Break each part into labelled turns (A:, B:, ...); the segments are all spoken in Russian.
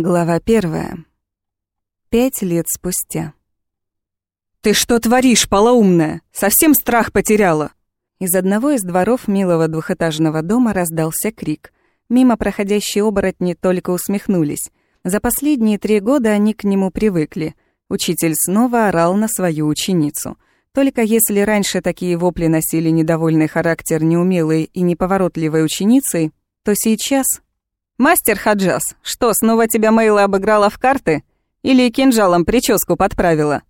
A: Глава первая. Пять лет спустя.
B: «Ты что творишь, полоумная? Совсем страх потеряла?»
A: Из одного из дворов милого двухэтажного дома раздался крик. Мимо проходящие оборотни только усмехнулись. За последние три года они к нему привыкли. Учитель снова орал на свою ученицу. Только если раньше такие вопли носили недовольный характер неумелой и неповоротливой ученицы, то сейчас «Мастер Хаджас, что, снова тебя Мейла обыграла в карты? Или кинжалом прическу подправила?»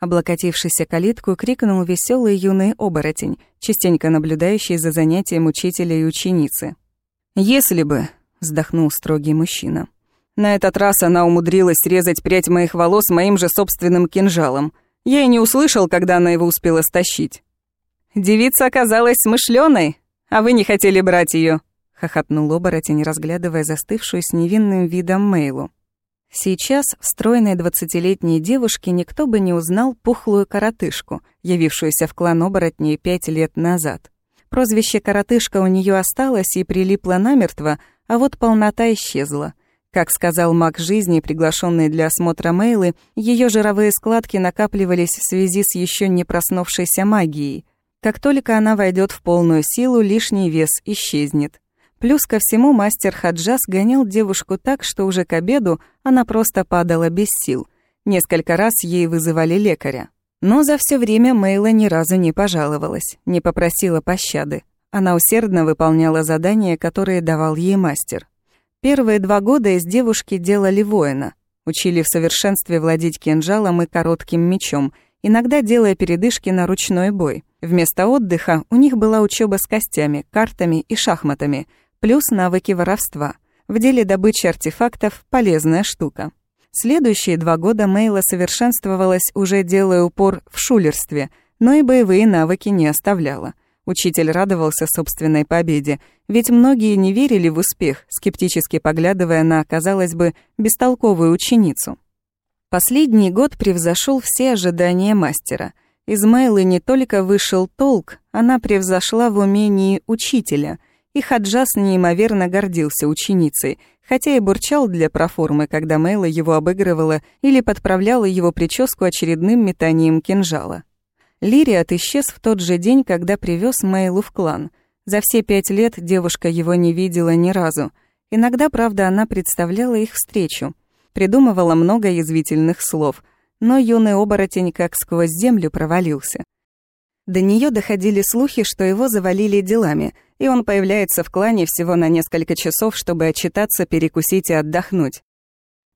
A: Облокотившийся калитку, крикнул веселый юный оборотень, частенько наблюдающий за занятием учителя и ученицы.
B: «Если бы», — вздохнул строгий мужчина, «на этот раз она умудрилась срезать прядь моих волос моим же собственным кинжалом. Я и не услышал, когда она его успела стащить». «Девица оказалась смышленой, а вы не хотели брать ее хохотнул оборотень, разглядывая застывшую с невинным видом Мейлу. Сейчас в стройной двадцатилетней девушке никто бы не узнал пухлую коротышку, явившуюся в клан оборотней пять лет назад. Прозвище «коротышка» у нее осталось и прилипло намертво, а вот полнота исчезла. Как сказал маг жизни, приглашенный для осмотра Мейлы, ее жировые складки накапливались в связи с еще не проснувшейся магией. Как только она войдет в полную силу, лишний вес исчезнет. Плюс ко всему мастер Хаджас гонял девушку так, что уже к обеду она просто падала без сил. Несколько раз ей вызывали лекаря. Но за все время Мейла ни разу не пожаловалась, не попросила пощады. Она усердно выполняла задания, которые давал ей мастер. Первые два года из девушки делали воина. Учили в совершенстве владеть кинжалом и коротким мечом, иногда делая передышки на ручной бой. Вместо отдыха у них была учеба с костями, картами и шахматами – плюс навыки воровства. В деле добычи артефактов полезная штука. Следующие два года Мейла совершенствовалась, уже делая упор в шулерстве, но и боевые навыки не оставляла. Учитель радовался собственной победе, ведь многие не верили в успех, скептически поглядывая на, казалось бы, бестолковую ученицу. Последний год превзошел все ожидания мастера. Из Мейлы не только вышел толк, она превзошла в умении учителя — и Хаджас неимоверно гордился ученицей, хотя и бурчал для проформы, когда Мэйла его обыгрывала или подправляла его прическу очередным метанием кинжала. Лириат исчез в тот же день, когда привез Мэйлу в клан. За все пять лет девушка его не видела ни разу. Иногда, правда, она представляла их встречу. Придумывала много язвительных слов, но юный оборотень как сквозь землю провалился. До нее доходили слухи, что его завалили делами, и он появляется в клане всего на несколько часов, чтобы отчитаться, перекусить и отдохнуть.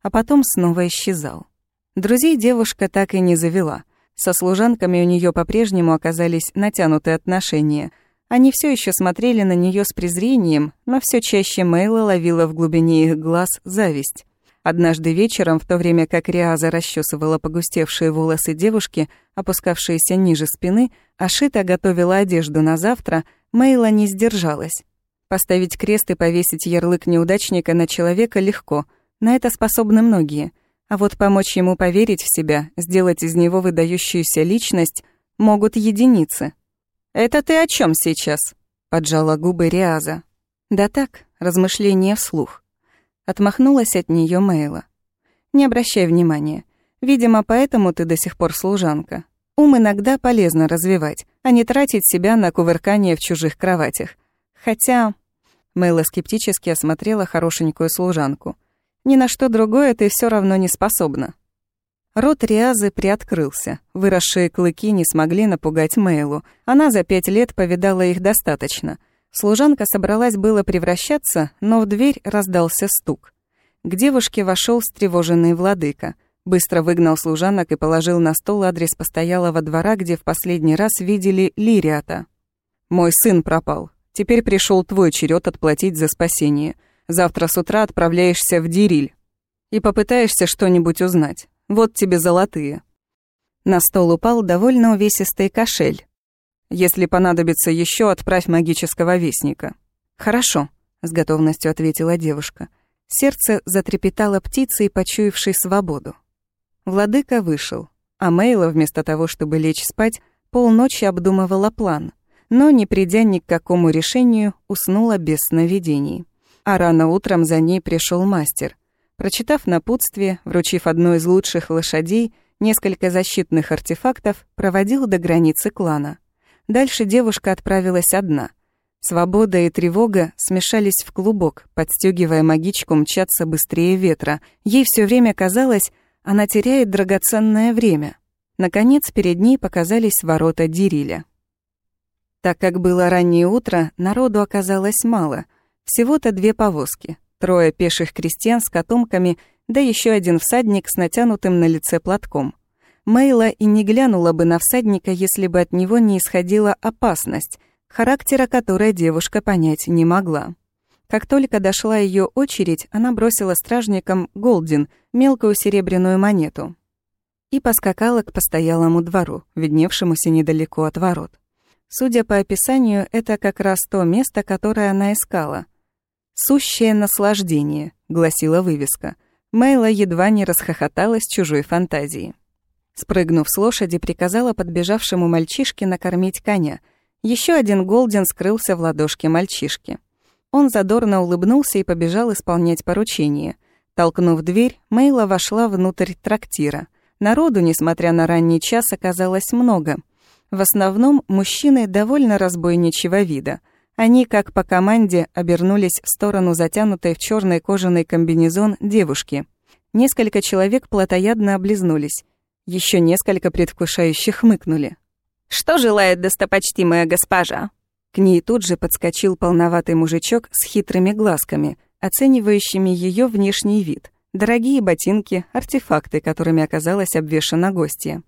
B: А потом снова исчезал. Друзей девушка так и не завела. Со служанками у нее по-прежнему оказались натянутые отношения. Они все еще смотрели на нее с презрением, но все чаще Мейла ловила в глубине их глаз зависть. Однажды вечером, в то время как Риаза расчесывала погустевшие волосы девушки, опускавшиеся ниже спины, Ашита готовила одежду на завтра, Мейла не сдержалась. Поставить крест и повесить ярлык неудачника на человека легко, на это способны многие. А вот помочь ему поверить в себя, сделать из него выдающуюся личность, могут единицы. «Это ты о чем сейчас?» — поджала губы Риаза. «Да так, размышления вслух». Отмахнулась от нее Мейла. «Не обращай внимания. Видимо, поэтому ты до сих пор служанка. Ум иногда полезно развивать, а не тратить себя на кувыркание в чужих кроватях. Хотя...» Мейла скептически осмотрела хорошенькую служанку. «Ни на что другое ты все равно не способна». Рот Риазы приоткрылся. Выросшие клыки не смогли напугать Мейлу. Она за пять лет повидала их достаточно — Служанка собралась было превращаться, но в дверь раздался стук. К девушке вошел встревоженный владыка. Быстро выгнал служанок и положил на стол адрес постоялого двора, где в последний раз видели Лириата. «Мой сын пропал. Теперь пришел твой черед отплатить за спасение. Завтра с утра отправляешься в Дириль и попытаешься что-нибудь узнать. Вот тебе золотые». На стол упал довольно увесистый кошель. Если понадобится еще, отправь магического вестника». «Хорошо», — с готовностью ответила девушка. Сердце затрепетало птицей, почуявшей свободу. Владыка вышел, а Мейла, вместо того, чтобы лечь спать, полночи обдумывала план, но, не придя ни к какому решению, уснула без сновидений. А рано утром за ней пришел мастер.
A: Прочитав напутствие, вручив одну из лучших лошадей, несколько защитных артефактов, проводил до границы клана. Дальше девушка отправилась одна. Свобода и тревога смешались в клубок, подстегивая магичку мчаться быстрее ветра. Ей все время казалось, она теряет драгоценное время. Наконец, перед ней показались ворота Дириля. Так как было раннее утро, народу оказалось мало. Всего-то две повозки. Трое пеших крестьян с котомками, да еще один всадник с натянутым на лице платком. Мейла и не глянула бы на всадника, если бы от него не исходила опасность, характера которой девушка понять не могла. Как только дошла ее очередь, она бросила стражникам голдин, мелкую серебряную монету, и поскакала к постоялому двору, видневшемуся недалеко от ворот. Судя по описанию, это как раз то место, которое она искала. «Сущее наслаждение», — гласила вывеска. Мейла едва не расхохоталась чужой фантазии. Спрыгнув с лошади, приказала подбежавшему мальчишке накормить коня. Еще один Голден скрылся в ладошке мальчишки. Он задорно улыбнулся и побежал исполнять поручение. Толкнув дверь, Мейла вошла внутрь трактира. Народу, несмотря на ранний час, оказалось много — в основном мужчины довольно разбойничьего вида. Они, как по команде, обернулись в сторону затянутой в черный кожаный комбинезон девушки. Несколько человек плотоядно облизнулись. Еще несколько предвкушающих хмыкнули.
B: «Что желает достопочтимая госпожа?»
A: К ней тут же подскочил полноватый мужичок с хитрыми глазками, оценивающими ее внешний вид. Дорогие ботинки, артефакты, которыми оказалась обвешана гостья.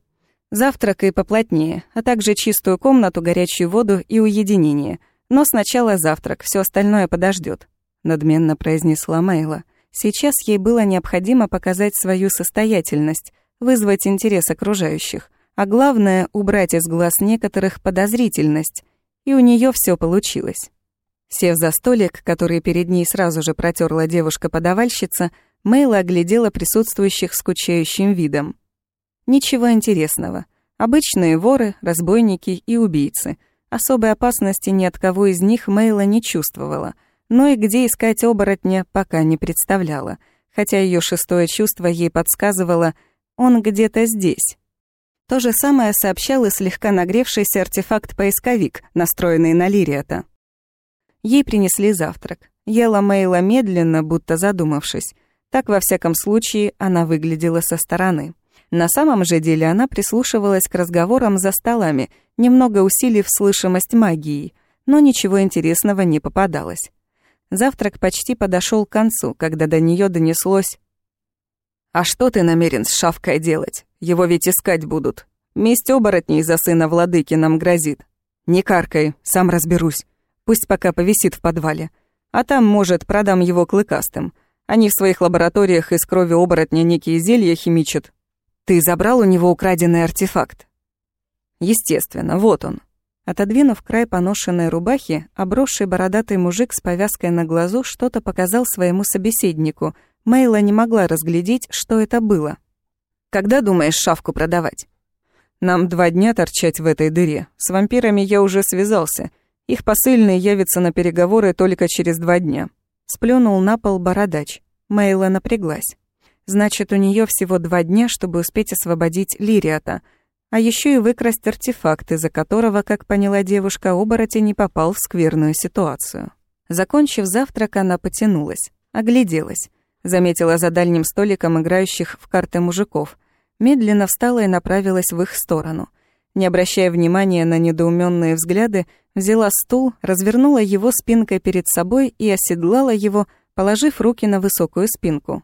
A: Завтрак и поплотнее, а также чистую комнату, горячую воду и уединение. Но сначала завтрак, все остальное подождет, надменно произнесла Мейла. Сейчас ей было необходимо показать свою состоятельность, вызвать интерес окружающих, а главное — убрать из глаз некоторых подозрительность. И у нее все получилось. Сев за столик, который перед ней сразу же протерла девушка-подавальщица, Мейла оглядела присутствующих скучающим видом. Ничего интересного. Обычные воры, разбойники и убийцы. Особой опасности ни от кого из них Мейла не чувствовала. Но и где искать оборотня, пока не представляла. Хотя ее шестое чувство ей подсказывало «он где-то здесь». То же самое сообщал и слегка нагревшийся артефакт-поисковик, настроенный на Лириата. Ей принесли завтрак. Ела Мейла медленно, будто задумавшись. Так, во всяком случае, она выглядела со стороны. На самом же деле она прислушивалась к разговорам за столами, немного усилив слышимость магии, но ничего интересного не попадалось. Завтрак почти подошел к концу, когда до нее донеслось «А что ты намерен с Шавкой делать? Его ведь искать будут. Месть оборотней за сына владыки нам грозит. Не каркай, сам разберусь. Пусть пока повисит в подвале. А там, может, продам его клыкастым. Они в своих лабораториях из крови оборотня некие зелья химичат, ты забрал у него украденный артефакт? Естественно, вот он. Отодвинув край поношенной рубахи, обросший бородатый мужик с повязкой на глазу что-то показал своему собеседнику. Мейла не могла разглядеть, что это было. «Когда думаешь шавку продавать?» «Нам два дня торчать в этой дыре. С вампирами я уже связался. Их посыльный явится на переговоры только через два дня». Сплюнул на пол бородач. Мейла напряглась. Значит, у нее всего два дня, чтобы успеть освободить Лириата, а еще и выкрасть артефакт, из-за которого, как поняла девушка, оборотень не попал в скверную ситуацию. Закончив завтрак, она потянулась, огляделась, заметила за дальним столиком играющих в карты мужиков, медленно встала и направилась в их сторону. Не обращая внимания на недоуменные взгляды, взяла стул, развернула его спинкой перед собой и оседлала его, положив руки на высокую спинку.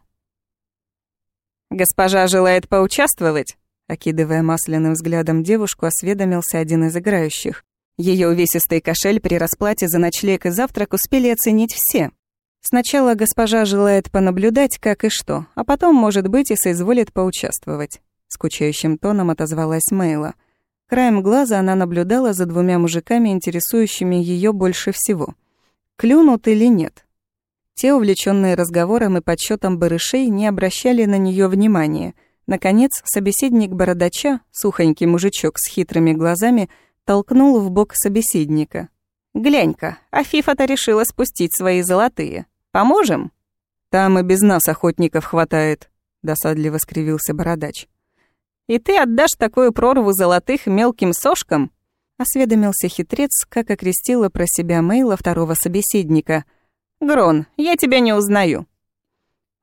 B: «Госпожа желает поучаствовать?»
A: Окидывая масляным взглядом девушку, осведомился один из играющих. Ее увесистый кошель при расплате за ночлег и завтрак успели оценить все. Сначала госпожа желает понаблюдать, как и что, а потом, может быть, и соизволит поучаствовать. Скучающим тоном отозвалась Мейла. Краем глаза она наблюдала за двумя мужиками, интересующими ее больше всего. Клюнут или нет? Те, увлеченные разговором и подсчетом барышей, не обращали на нее внимания. Наконец, собеседник бородача, сухонький мужичок с хитрыми глазами, толкнул в бок собеседника. «Глянь-ка, а Фифа-то решила спустить свои золотые. Поможем?»
B: Там и без нас охотников хватает», — досадливо скривился бородач.
A: «И ты отдашь такую прорву золотых мелким сошкам?» — осведомился хитрец, как окрестила про себя Мейла второго собеседника. «Грон, я тебя не узнаю».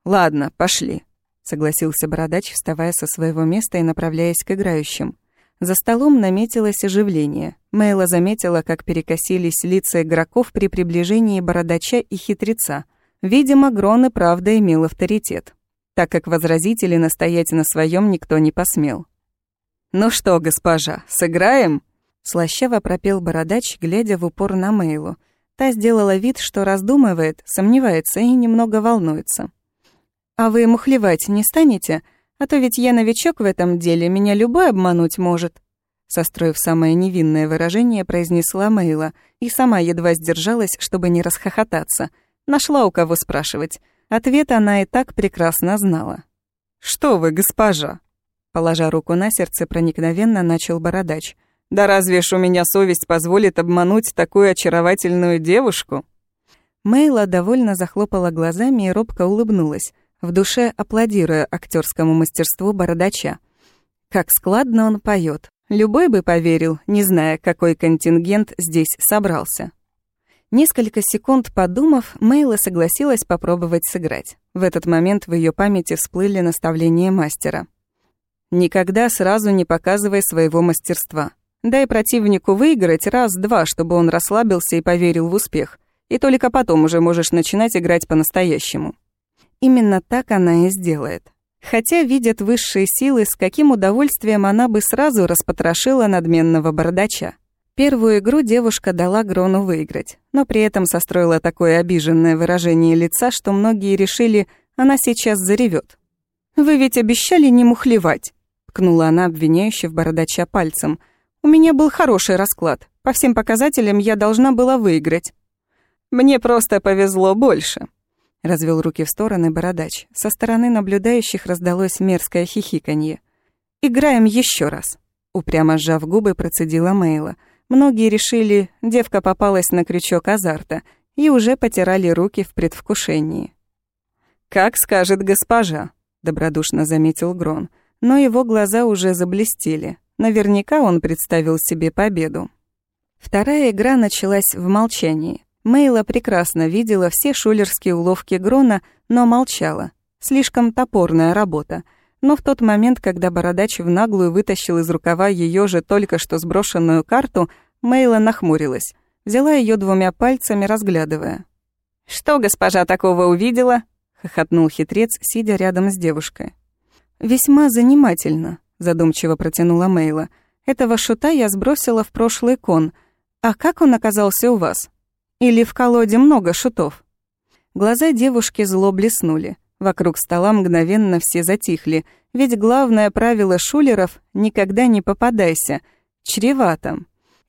B: «Ладно, пошли», — согласился бородач, вставая со своего места и направляясь к играющим. За столом наметилось оживление. Мейла заметила, как перекосились лица игроков при приближении бородача и хитреца. Видимо, Грон и правда имел авторитет, так как возразить или настоять на своем никто не посмел. «Ну что, госпожа, сыграем?» Слащаво пропел бородач, глядя в упор на Мейлу. Та сделала вид, что раздумывает, сомневается и немного волнуется. «А вы мухлевать не станете?» А то ведь я новичок в этом деле, меня любой обмануть может». Состроив самое невинное выражение, произнесла Мейла и сама едва сдержалась, чтобы не расхохотаться. Нашла у кого спрашивать. Ответ она и так прекрасно знала. «Что вы, госпожа?» Положа руку на сердце, проникновенно начал бородач. «Да разве ж у меня совесть позволит обмануть такую очаровательную девушку?» Мейла довольно захлопала глазами и робко улыбнулась в душе аплодируя актерскому мастерству бородача. Как складно он поет. Любой бы поверил, не зная, какой контингент здесь собрался. Несколько секунд подумав, Мейла согласилась попробовать сыграть. В этот момент в ее памяти всплыли наставления мастера. «Никогда сразу не показывай своего мастерства. Дай противнику выиграть раз-два, чтобы он расслабился и поверил в успех. И только потом уже можешь начинать играть по-настоящему». Именно так она и сделает. Хотя видят высшие силы, с каким удовольствием она бы сразу распотрошила надменного бардача. Первую игру девушка дала Грону выиграть, но при этом состроила такое обиженное выражение лица, что многие решили, она сейчас заревет. «Вы ведь обещали не мухлевать», — ткнула она обвиняюще в бородача пальцем. «У меня был хороший расклад. По всем показателям я должна была выиграть». «Мне просто повезло больше», Развел руки в стороны бородач. Со стороны наблюдающих раздалось мерзкое хихиканье. «Играем еще раз», — упрямо сжав губы, процедила Мейла. Многие решили, девка попалась на крючок азарта и уже потирали руки в предвкушении. «Как скажет госпожа», — добродушно заметил Грон, но его глаза уже заблестели. Наверняка он представил себе победу. Вторая игра началась в молчании. Мейла прекрасно видела все шулерские уловки Грона, но молчала. Слишком топорная работа. Но в тот момент, когда Бородач в наглую вытащил из рукава ее же только что сброшенную карту, Мейла нахмурилась. Взяла ее двумя пальцами, разглядывая. «Что госпожа такого увидела?» — хохотнул хитрец, сидя рядом с девушкой. «Весьма занимательно», — задумчиво протянула Мейла. «Этого шута я сбросила в прошлый кон. А как он оказался у вас?» Или в колоде много шутов?» Глаза девушки зло блеснули. Вокруг стола мгновенно все затихли, ведь главное правило шулеров — никогда не попадайся. Чревато.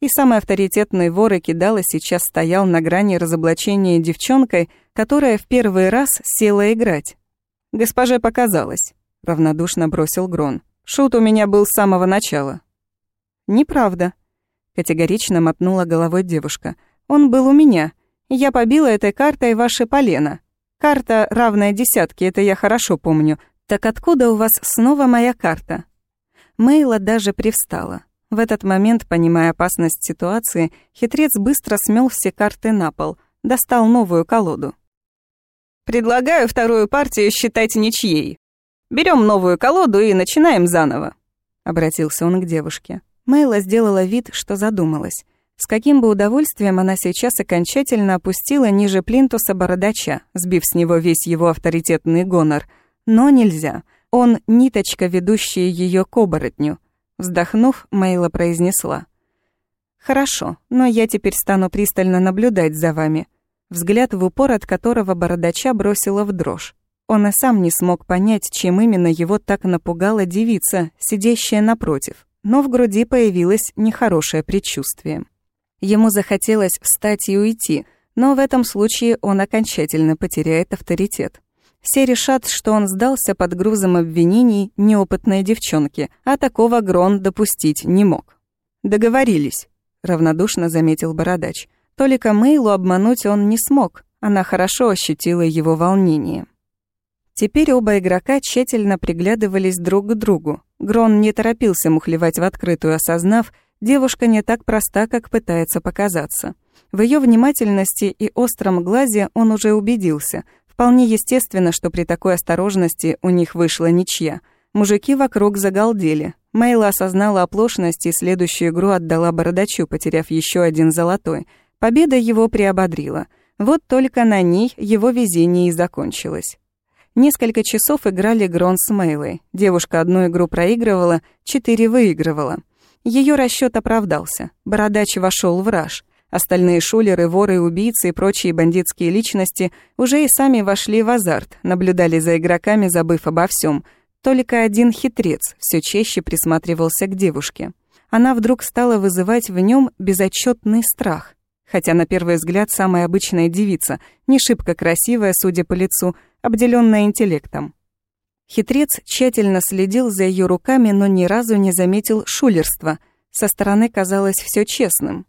B: И самый авторитетный вор и кидала сейчас стоял на грани разоблачения девчонкой, которая в первый раз села играть. «Госпоже показалось», — равнодушно бросил Грон. «Шут у меня был с самого начала». «Неправда», — категорично мотнула головой девушка — он был у меня. Я побила этой картой ваше полено. Карта равная десятке, это я хорошо помню. Так откуда у вас снова моя карта?» Мейла даже привстала. В этот момент, понимая опасность ситуации, хитрец быстро смел все карты на пол, достал новую колоду. «Предлагаю вторую партию считать ничьей. Берем новую колоду и начинаем заново», — обратился он к девушке. Мейла сделала вид, что задумалась. С каким бы удовольствием она сейчас окончательно опустила ниже плинтуса бородача, сбив с него весь его авторитетный гонор. Но нельзя. Он — ниточка, ведущая ее к оборотню. Вздохнув, Мейла произнесла. «Хорошо, но я теперь стану пристально наблюдать за вами». Взгляд в упор, от которого бородача бросила в дрожь. Он и сам не смог понять, чем именно его так напугала девица, сидящая напротив. Но в груди появилось нехорошее предчувствие. Ему захотелось встать и уйти, но в этом случае он окончательно потеряет авторитет. Все решат, что он сдался под грузом обвинений неопытной девчонки, а такого Грон допустить не мог. «Договорились», — равнодушно заметил Бородач. Толика Мейлу обмануть он не смог, она хорошо ощутила его волнение.
A: Теперь оба игрока тщательно приглядывались друг к другу. Грон не торопился мухлевать в открытую, осознав, девушка не так проста, как пытается показаться. В ее внимательности и остром глазе он уже убедился. Вполне естественно, что при такой осторожности у них вышла ничья. Мужики вокруг загалдели. Мейла осознала оплошность и следующую игру отдала Бородачу, потеряв еще один золотой. Победа его приободрила. Вот только на ней его везение и закончилось. Несколько часов играли Грон с Мейлой. Девушка одну игру проигрывала, четыре выигрывала. Ее расчет оправдался. Бородач вошел в раж. Остальные шулеры, воры, убийцы и прочие бандитские личности уже и сами вошли в азарт, наблюдали за игроками, забыв обо всем. Только один хитрец все чаще присматривался к девушке. Она вдруг стала вызывать в нем безотчетный страх. Хотя на первый взгляд самая обычная девица, не шибко красивая, судя по лицу, обделенная интеллектом. Хитрец тщательно следил за ее руками, но ни разу не заметил шулерства. Со стороны казалось все честным.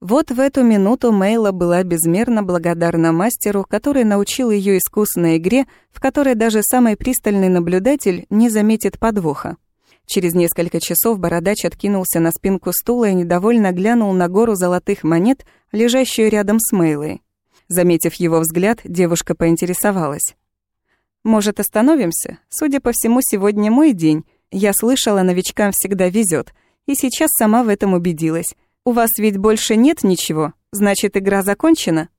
A: Вот в эту минуту Мейла была безмерно благодарна мастеру, который научил ее искусной игре, в которой даже самый пристальный наблюдатель не заметит подвоха. Через несколько часов бородач откинулся на спинку стула и недовольно глянул на гору золотых монет, лежащую рядом с Мейлой. Заметив его взгляд, девушка поинтересовалась. Может, остановимся? Судя по всему, сегодня мой день. Я слышала, новичкам всегда везет, и сейчас сама в этом убедилась. У вас ведь больше нет ничего? Значит, игра закончена?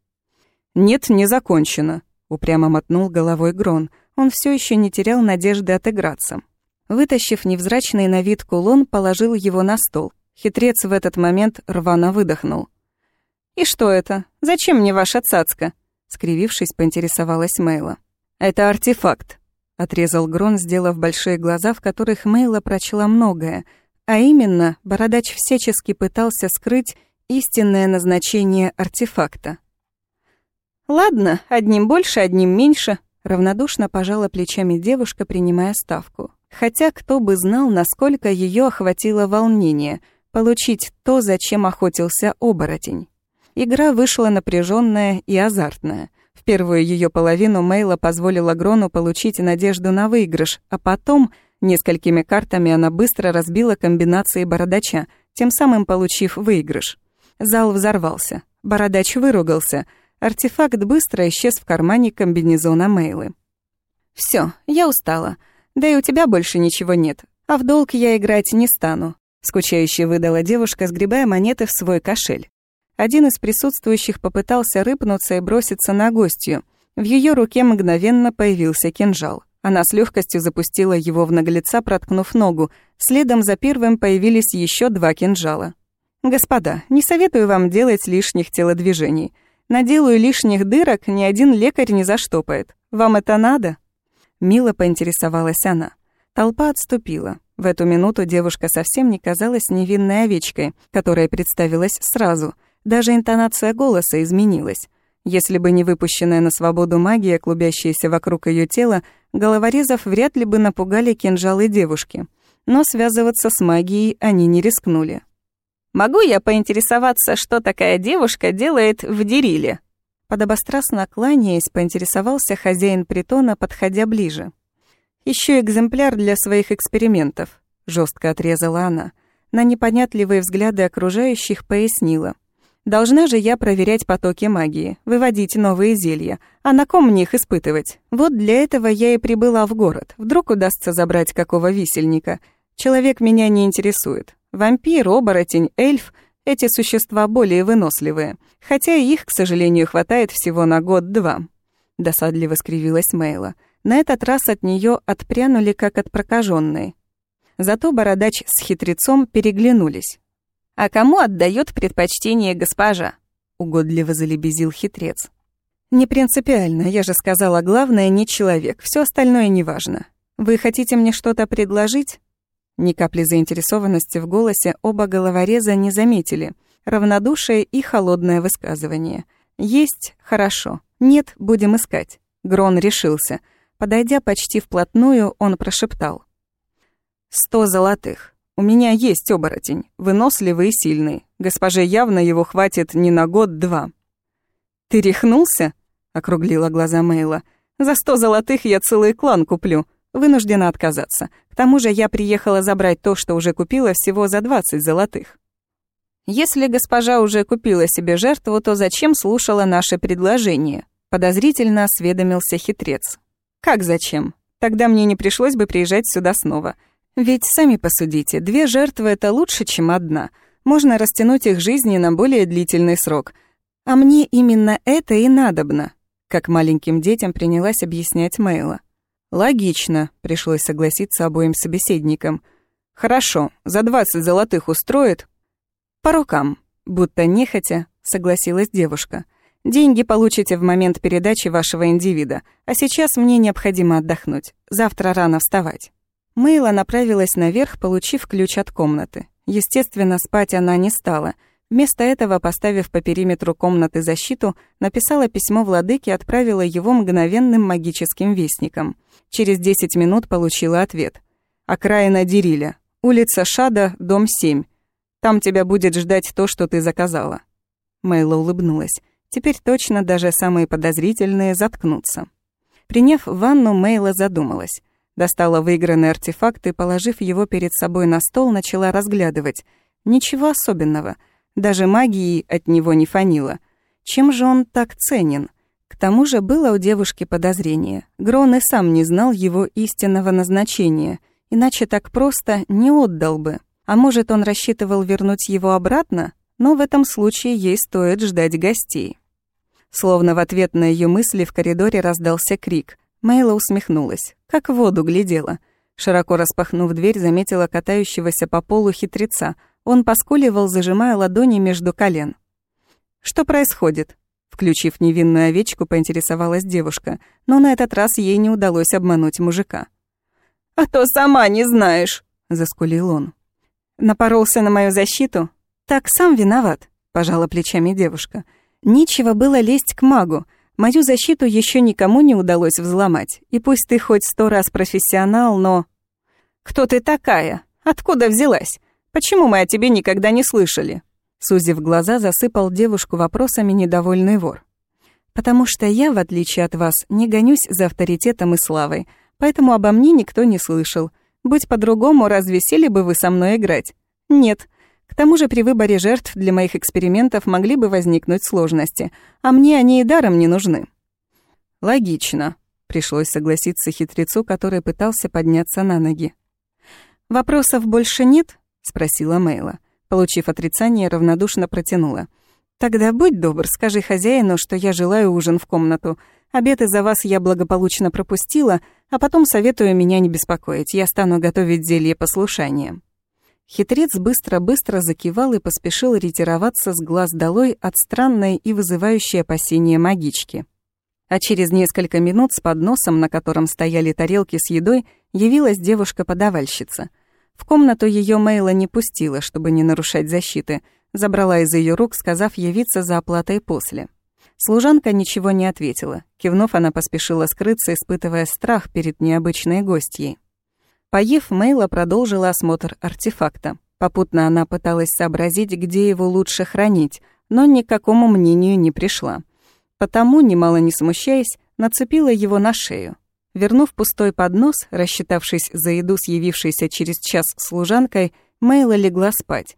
B: Нет, не закончена, упрямо мотнул головой Грон. Он все еще не терял надежды отыграться. Вытащив невзрачный на вид кулон, положил его на стол. Хитрец в этот момент рвано выдохнул. «И что это? Зачем мне ваша цацка?» Скривившись, поинтересовалась Мейла. «Это артефакт», — отрезал Грон, сделав большие глаза, в которых Мейла прочла многое, а именно, Бородач всячески пытался скрыть истинное назначение артефакта. «Ладно, одним больше, одним меньше», — равнодушно пожала плечами девушка, принимая ставку. Хотя кто бы знал, насколько ее охватило волнение — получить то, зачем охотился оборотень. Игра вышла напряженная и азартная первую ее половину Мейла позволила Грону получить надежду на выигрыш, а потом несколькими картами она быстро разбила комбинации бородача, тем самым получив выигрыш. Зал взорвался. Бородач выругался. Артефакт быстро исчез в кармане комбинезона Мейлы. Все, я устала. Да и у тебя больше ничего нет. А в долг я играть не стану», — скучающе выдала девушка, сгребая монеты в свой кошель. Один из присутствующих попытался рыпнуться и броситься на гостью. В ее руке мгновенно появился кинжал. Она с легкостью запустила его в наглеца, проткнув ногу. Следом за первым появились еще два кинжала. «Господа, не советую вам делать лишних телодвижений. Наделаю лишних дырок, ни один лекарь не заштопает. Вам это надо?» Мило поинтересовалась она. Толпа отступила. В эту минуту девушка совсем не казалась невинной овечкой, которая представилась сразу — даже интонация голоса изменилась. Если бы не выпущенная на свободу магия, клубящаяся вокруг ее тела, головорезов вряд ли бы напугали кинжалы девушки. Но связываться с магией они не рискнули. «Могу я поинтересоваться, что такая девушка делает в Дериле?» Подобострастно кланяясь, поинтересовался хозяин притона, подходя ближе. Еще экземпляр для своих экспериментов», — жестко отрезала она. На непонятливые взгляды окружающих пояснила — Должна же я проверять потоки магии, выводить новые зелья, а на ком мне их испытывать? Вот для этого я и прибыла в город. Вдруг удастся забрать какого висельника. Человек меня не интересует. Вампир, оборотень, эльф — эти существа более выносливые. Хотя их, к сожалению, хватает всего на год-два. Досадливо скривилась Мейла. На этот раз от нее отпрянули, как от прокаженной. Зато бородач с хитрецом переглянулись. «А кому отдает предпочтение госпожа?» — угодливо залебезил хитрец. «Не принципиально, я же сказала, главное не человек, все остальное неважно. Вы хотите мне что-то предложить?» Ни капли заинтересованности в голосе оба головореза не заметили. Равнодушие и холодное высказывание. «Есть — хорошо. Нет — будем искать». Грон решился. Подойдя почти вплотную, он прошептал. «Сто золотых. У меня есть оборотень, выносливый и сильный. Госпоже явно его хватит не на год-два». «Ты рехнулся?» — округлила глаза Мейла. За сто золотых я целый клан куплю. Вынуждена отказаться. К тому же я приехала забрать то, что уже купила всего за двадцать золотых. Если госпожа уже купила себе жертву, то зачем слушала наше предложение? Подозрительно осведомился хитрец. Как зачем? Тогда мне не пришлось бы приезжать сюда снова. Ведь сами посудите, две жертвы — это лучше, чем одна. Можно растянуть их жизни на более длительный срок. А мне именно это и надобно, как маленьким детям принялась объяснять Мейла. «Логично», — пришлось согласиться обоим собеседникам. «Хорошо, за двадцать золотых устроит?» «По рукам», — будто нехотя согласилась девушка. «Деньги получите в момент передачи вашего индивида, а сейчас мне необходимо отдохнуть. Завтра рано вставать». Мейла направилась наверх, получив ключ от комнаты. Естественно, спать она не стала — Вместо этого, поставив по периметру комнаты защиту, написала письмо владыке и отправила его мгновенным магическим вестником. Через 10 минут получила ответ. «Окраина Дириля. Улица Шада, дом 7. Там тебя будет ждать то, что ты заказала». Мейла улыбнулась. Теперь точно даже самые подозрительные заткнутся. Приняв ванну, Мейла задумалась. Достала выигранный артефакт и, положив его перед собой на стол, начала разглядывать. Ничего особенного — даже магией от него не фанило. Чем же он так ценен? К тому же было у девушки подозрение. Грон и сам не знал его истинного назначения, иначе так просто не отдал бы. А может, он рассчитывал вернуть его обратно? Но в этом случае ей стоит ждать гостей. Словно в ответ на ее мысли в коридоре раздался крик. Мейла усмехнулась, как в воду глядела. Широко распахнув дверь, заметила катающегося по полу хитреца — он поскуливал, зажимая ладони между колен. «Что происходит?» Включив невинную овечку, поинтересовалась девушка, но на этот раз ей не удалось обмануть мужика. «А то сама не знаешь», — заскулил он. «Напоролся на мою защиту? Так сам виноват», — пожала плечами девушка. «Нечего было лезть к магу. Мою защиту еще никому не удалось взломать. И пусть ты хоть сто раз профессионал, но...» «Кто ты такая? Откуда взялась? Почему мы о тебе никогда не слышали?» Сузив глаза, засыпал девушку вопросами недовольный вор. «Потому что я, в отличие от вас, не гонюсь за авторитетом и славой, поэтому обо мне никто не слышал. Будь по-другому, разве сели бы вы со мной играть? Нет. К тому же при выборе жертв для моих экспериментов могли бы возникнуть сложности, а мне они и даром не нужны». «Логично», — пришлось согласиться хитрецу, который пытался подняться на ноги. «Вопросов больше нет?» — спросила Мейла. Получив отрицание, равнодушно протянула. «Тогда будь добр, скажи хозяину, что я желаю ужин в комнату. Обед из-за вас я благополучно пропустила, а потом советую меня не беспокоить, я стану готовить зелье послушания». Хитрец быстро-быстро закивал и поспешил ретироваться с глаз долой от странной и вызывающей опасения магички. А через несколько минут с подносом, на котором стояли тарелки с едой, явилась девушка-подавальщица — в комнату ее Мейла не пустила, чтобы не нарушать защиты, забрала из ее рук, сказав явиться за оплатой после. Служанка ничего не ответила. Кивнув, она поспешила скрыться, испытывая страх перед необычной гостьей. Поев, Мейла продолжила осмотр артефакта. Попутно она пыталась сообразить, где его лучше хранить, но ни к какому мнению не пришла. Потому, немало не смущаясь, нацепила его на шею. Вернув пустой поднос, рассчитавшись за еду с явившейся через час служанкой, Мейла легла спать.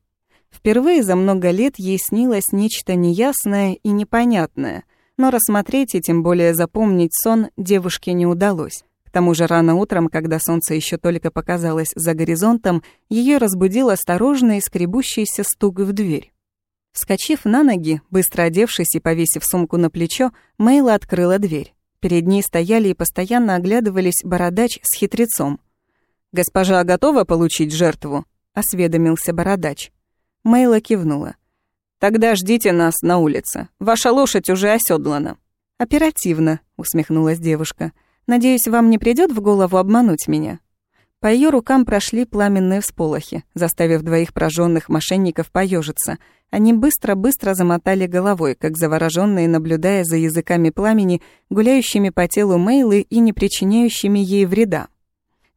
B: Впервые за много лет ей снилось нечто неясное и непонятное, но рассмотреть и тем более запомнить сон девушке не удалось. К тому же рано утром, когда солнце еще только показалось за горизонтом, ее разбудил осторожный скребущийся стук в дверь. Вскочив на ноги, быстро одевшись и повесив сумку на плечо, Мейла открыла дверь. Перед ней стояли и постоянно оглядывались бородач с хитрецом. «Госпожа готова получить жертву?» — осведомился бородач. Мейла кивнула. «Тогда ждите нас на улице. Ваша лошадь уже оседлана». «Оперативно», — усмехнулась девушка. «Надеюсь, вам не придет в голову обмануть меня?» По ее рукам прошли пламенные всполохи, заставив двоих прожженных мошенников поежиться — они быстро-быстро замотали головой, как завороженные, наблюдая за языками пламени, гуляющими по телу Мейлы и не причиняющими ей вреда.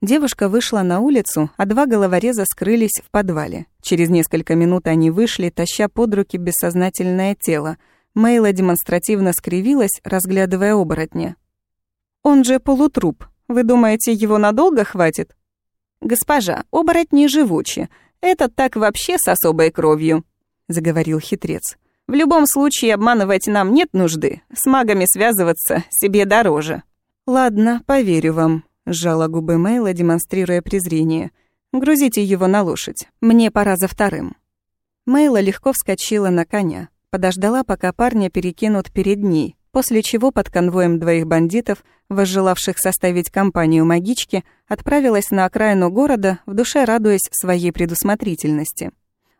B: Девушка вышла на улицу, а два головореза скрылись в подвале. Через несколько минут они вышли, таща под руки бессознательное тело. Мейла демонстративно скривилась, разглядывая оборотня.
A: Он же полутруп. Вы думаете, его надолго хватит? Госпожа, оборотни живучи. Этот так вообще с особой кровью, заговорил хитрец. В любом случае обманывать нам нет нужды. С магами связываться себе дороже. Ладно, поверю вам, сжала губы Мэйла, демонстрируя презрение. Грузите его на лошадь. Мне пора за вторым. Мэйла легко вскочила на коня, подождала, пока парня перекинут перед ней, после чего под конвоем двоих бандитов, возжелавших составить компанию магички, отправилась на окраину города, в душе радуясь своей предусмотрительности.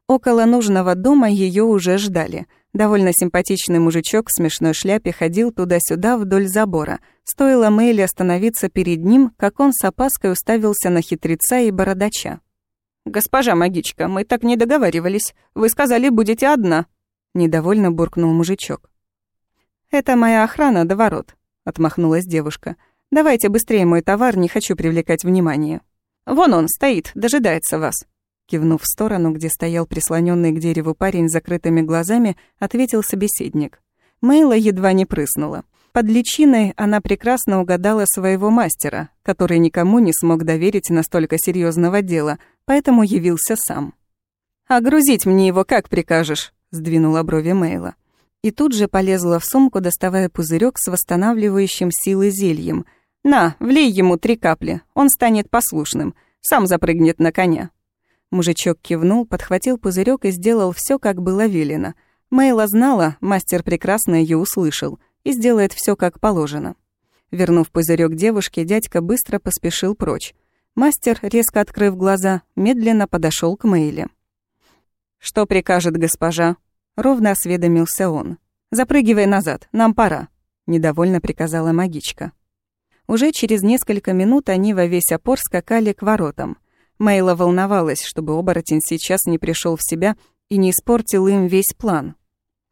A: Около нужного дома ее уже ждали. Довольно симпатичный мужичок в смешной шляпе ходил туда-сюда вдоль забора. Стоило Мэйли остановиться перед ним, как он с опаской уставился на хитреца и бородача. «Госпожа магичка, мы так не договаривались. Вы сказали, будете одна», — недовольно буркнул мужичок. «Это моя охрана до ворот», — отмахнулась девушка. «Давайте быстрее мой товар, не хочу привлекать внимание». «Вон он, стоит, дожидается вас», Кивнув в сторону, где стоял прислоненный к дереву парень с закрытыми глазами, ответил собеседник. Мейла едва не прыснула. Под личиной она прекрасно угадала своего мастера, который никому не смог доверить настолько серьезного дела, поэтому явился сам. «А грузить мне его как прикажешь?» — сдвинула брови Мейла. И тут же полезла в сумку, доставая пузырек с восстанавливающим силы зельем. «На, влей ему три капли, он станет послушным, сам запрыгнет на коня». Мужичок кивнул, подхватил пузырек и сделал все, как было велено. Мейла знала, мастер прекрасно ее услышал и сделает все как положено. Вернув пузырек девушке, дядька быстро поспешил прочь. Мастер, резко открыв глаза, медленно подошел к Мейле. «Что прикажет госпожа?» — ровно осведомился он. «Запрыгивай назад, нам пора», — недовольно приказала магичка. Уже через несколько минут они во весь опор скакали к воротам — Мейла волновалась, чтобы оборотень сейчас не пришел в себя и не испортил им весь план.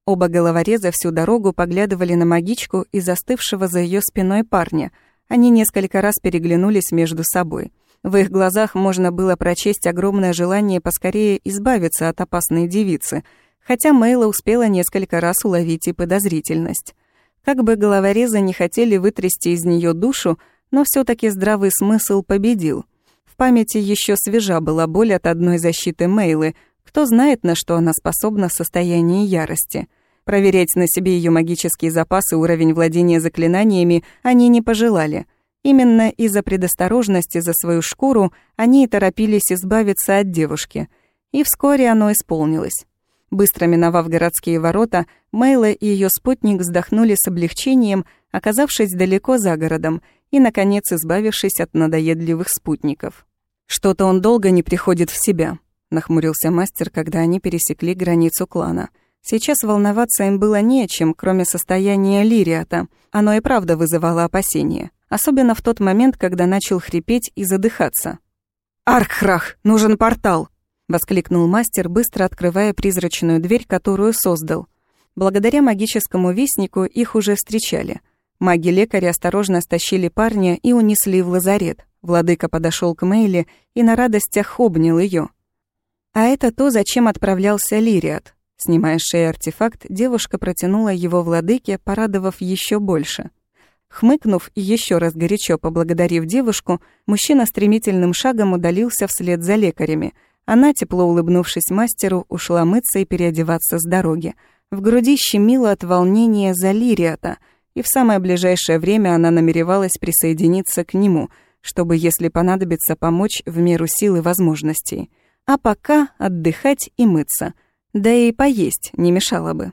A: Оба головореза всю дорогу поглядывали на магичку и застывшего за ее спиной парня. Они несколько раз переглянулись между собой. В их глазах можно было прочесть огромное желание поскорее избавиться от опасной девицы, хотя Мейла успела несколько раз уловить и подозрительность. Как бы головорезы не хотели вытрясти из нее душу, но все таки здравый смысл победил — памяти еще свежа была боль от одной защиты Мейлы. Кто знает, на что она способна в состоянии ярости. Проверять на себе ее магические запасы уровень владения заклинаниями они не пожелали. Именно из-за предосторожности за свою шкуру они и торопились избавиться от девушки. И вскоре оно исполнилось. Быстро миновав городские ворота, Мейла и ее спутник вздохнули с облегчением, оказавшись далеко за городом, и, наконец, избавившись от надоедливых спутников. «Что-то он долго не приходит в себя», — нахмурился мастер, когда они пересекли границу клана. Сейчас волноваться им было не о чем, кроме состояния Лириата. Оно и правда вызывало опасения. Особенно в тот момент, когда начал хрипеть и задыхаться. «Аркхрах! Нужен портал!» — воскликнул мастер, быстро открывая призрачную дверь, которую создал. Благодаря магическому вестнику их уже встречали. Маги-лекари осторожно стащили парня и унесли в лазарет. Владыка подошел к Мейли и на радостях обнял ее. А это то, зачем отправлялся Лириат. Снимая с шеи артефакт, девушка протянула его владыке, порадовав еще больше. Хмыкнув и еще раз горячо поблагодарив девушку, мужчина стремительным шагом удалился вслед за лекарями. Она, тепло улыбнувшись мастеру, ушла мыться и переодеваться с дороги. В груди щемило от волнения за Лириата, и в самое ближайшее время она намеревалась присоединиться к нему — чтобы, если понадобится, помочь в меру сил и возможностей. А пока отдыхать и мыться. Да и поесть не мешало бы.